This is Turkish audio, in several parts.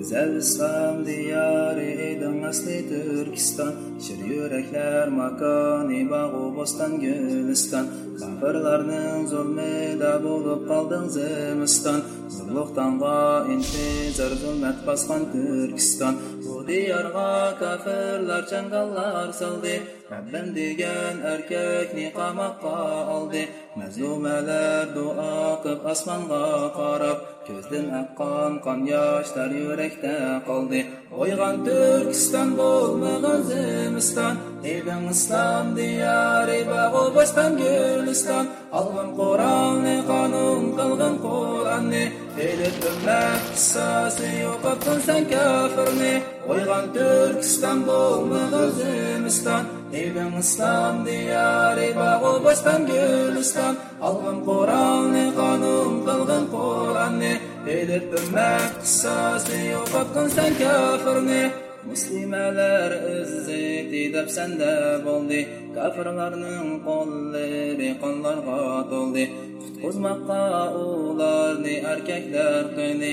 Güzel İslam diyarı edin asli Türkistan. Şir yürekler makani bağı bostan gülistan. Kafirlarning zulmida bulup kaldın zimistan. Zulluqtanga intizar zulmet baskan Türkistan Bu diyarga kafirlar çangallar saldı. Rabbim degan erkekni qamoqqa oldi Mazlumalar duo qilib osmonga qarab Ko'zdan aqqan qon yoshlar yurakda qoldi. O'yg'on Turkiston bo'lmagan zimiston Edin islom diyori bag'u boston guliston. Olg'in Qur'onni qonun qilgin Qur'onni Elib ummat qissasi yo'qotgin sen kafirni Ойған Түркістан болмақ өзімістан Елім ұслам дияры бағу бастан гүлістан Алған Құран не қанум қылған Құран не Еліп өмәк қысас сән кәфір не Müslümeler izzeti dep sende boldi Kafirlarning qo'llari qonlarga to'ldi Qutquzmoqqa ularni erkaklar qiyni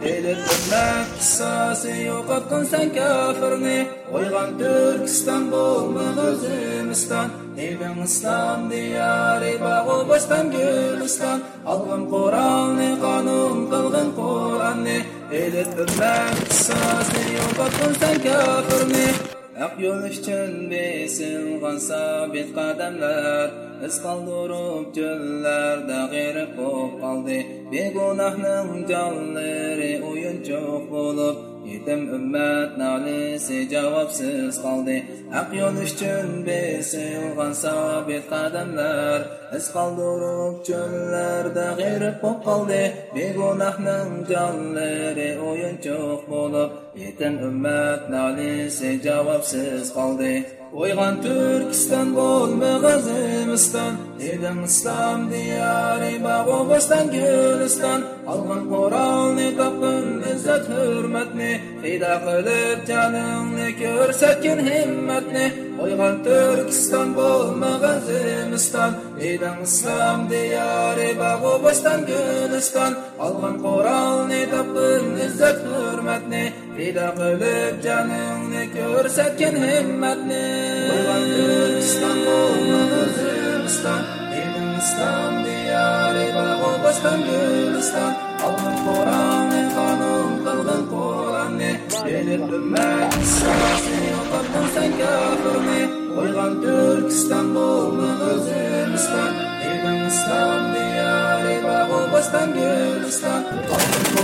Elib bilmək qisası yoxatqın sən kafirni Qoyğan Türkistan bulmur özümüstan Evim İslam diyari bağu başdan Gülistan Alğın Qur'anı qanun qılğın Qur'anı Elib bilmək qisası yoxatqın sən kafirni Uchun besilg'an sabit qadamlar iz qoldirib cho'llarda g'erib bo'lib qoldi begunohning jonlari o'yinchoq bo'lib yetim ummat nolisi javobsiz qoldi haq yo'l uchun besilg'an sabit qadamlar iz qoldirib cho'llarda g'erib bo'lib qoldi begunohning jonlari o'yinchoq bo'lib yetim ummat nolisi javobsiz qoldi O'yg'on Turkiston bo'lmag'an zimiston Edim islom diyori bag'u boston guliston Olg'in Qur'onni topqin izzat hurmatni Fida qilib joningni ko'rsatgin himmatni O'yg'on Turkiston bo'lmag'an zimiston Edim islom diyori bag'u boston guliston Olg'in Qur'onni topqin izzat hurmatni Fida qilib joningni ko'rsatgin himmatni O'yg'on Turkiston bo'lmagan zimiston Edim islom diyori bag'u boston guliston Olg'in qilgin Qur'onni Elib ummat qissasi yo'qotgin sen Edim islom diyori bag'u boston guliston Olg'in Qur'onni qonun qilgin